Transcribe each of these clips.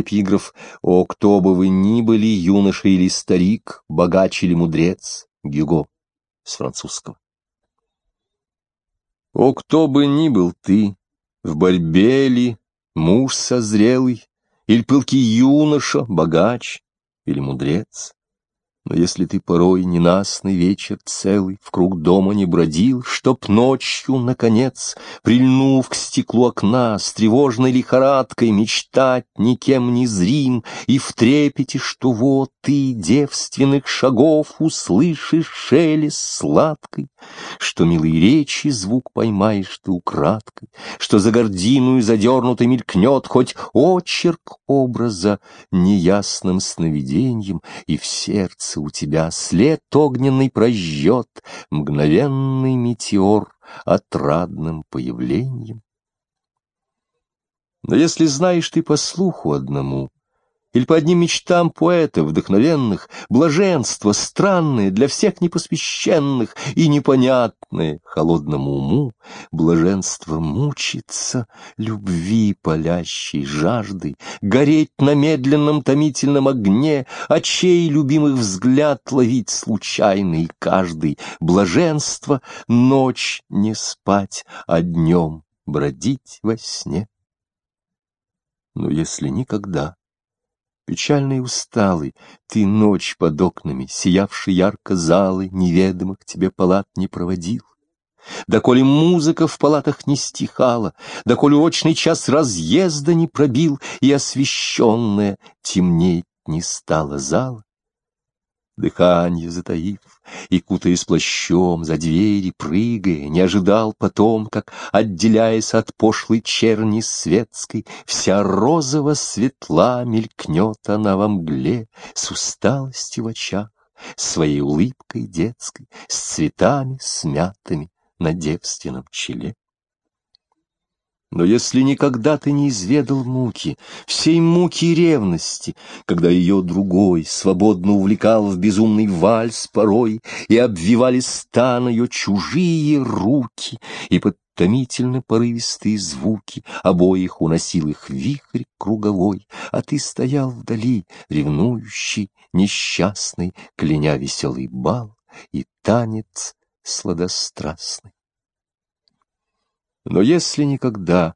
Эпиграф «О, кто бы вы ни были, юноша или старик, богач или мудрец» Гюго с французского. О, кто бы ни был ты, в борьбе ли, муж созрелый, или пылкий юноша, богач или мудрец, но если ты порой ненастный вечер целый в круг дома не бродил, чтоб ночью, наконец, прильнув к стеклу окна, с тревожной лихорадкой мечтать никем не зрим, и в трепете, что вот ты девственных шагов услышишь шелест сладкой, что милой речи звук поймаешь ты украдкой, что за гордину и задернутой мелькнет хоть очерк образа неясным сновиденьем, и в сердце сердце у тебя след огненный прожжет, мгновенный метеор отрадным появлением. Но если знаешь ты по слуху одному, или по одним мечтам поэтов вдохновенных, блаженство странное для всех непосвященных и непонятное холодному уму, блаженство мучиться, любви палящей жаждой, гореть на медленном томительном огне, очей любимых взгляд ловить случайный каждый, блаженство ночь не спать, а днем бродить во сне. Но если никогда Печальный и усталый, ты ночь под окнами, сиявший ярко залы, неведомых тебе палат не проводил. Доколе музыка в палатах не стихала, доколе очный час разъезда не пробил, и освещенная темнеть не стала зала, дыхание затаив, и, кутаясь плащом, за двери прыгая, не ожидал потом, как, отделяясь от пошлой черни светской, вся розово светла мелькнет она во мгле, с усталостью в очах, своей улыбкой детской, с цветами смятыми на девственном челе. Но если никогда ты не изведал муки, всей муки ревности, когда ее другой свободно увлекал в безумный вальс порой, и обвивали стан ее чужие руки, и под томительно порывистые звуки обоих уносил их вихрь круговой, а ты стоял вдали, ревнующий, несчастный, кляня веселый бал и танец сладострастный. Но если никогда,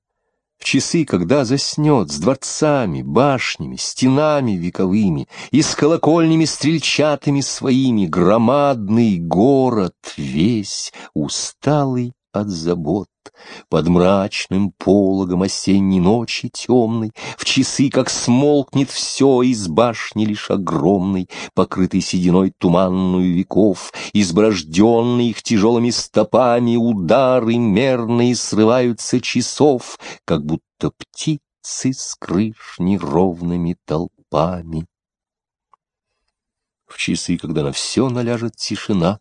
в часы, когда заснет с дворцами, башнями, стенами вековыми и с колокольнями стрельчатыми своими громадный город весь, усталый от забот, под мрачным пологом осенней ночи темной, В часы, как смолкнет все из башни лишь огромной, Покрытый сединой туманную веков, Изброжденный их тяжелыми стопами, Удары мерные срываются часов, Как будто птицы с крыш неровными толпами. В часы, когда на все наляжет тишина,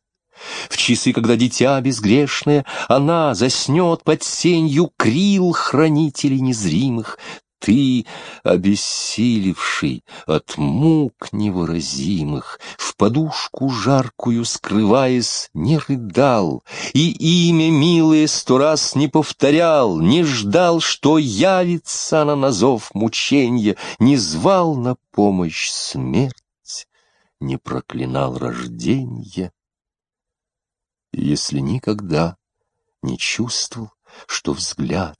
в часы, когда дитя безгрешное, она заснет под сенью крил хранителей незримых, ты, обессилевший от мук невыразимых, в подушку жаркую скрываясь, не рыдал, и имя милое сто раз не повторял, не ждал, что явится на зов мученья, не звал на помощь смерть, не проклинал рожденье если никогда не чувствовал, что взгляд,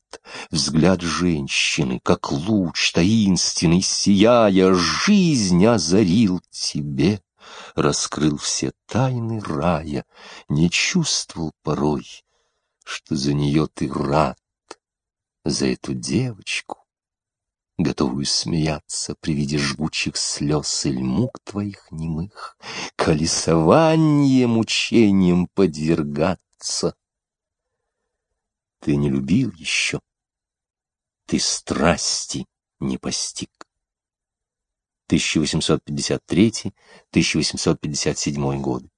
взгляд женщины, как луч таинственный, сияя, жизнь озарил тебе, раскрыл все тайны рая, не чувствовал порой, что за нее ты рад, за эту девочку, готовую смеяться при виде жгучих слез и мук твоих немых, колесование мучением подвергаться. Ты не любил еще, ты страсти не постиг. 1853-1857 годы.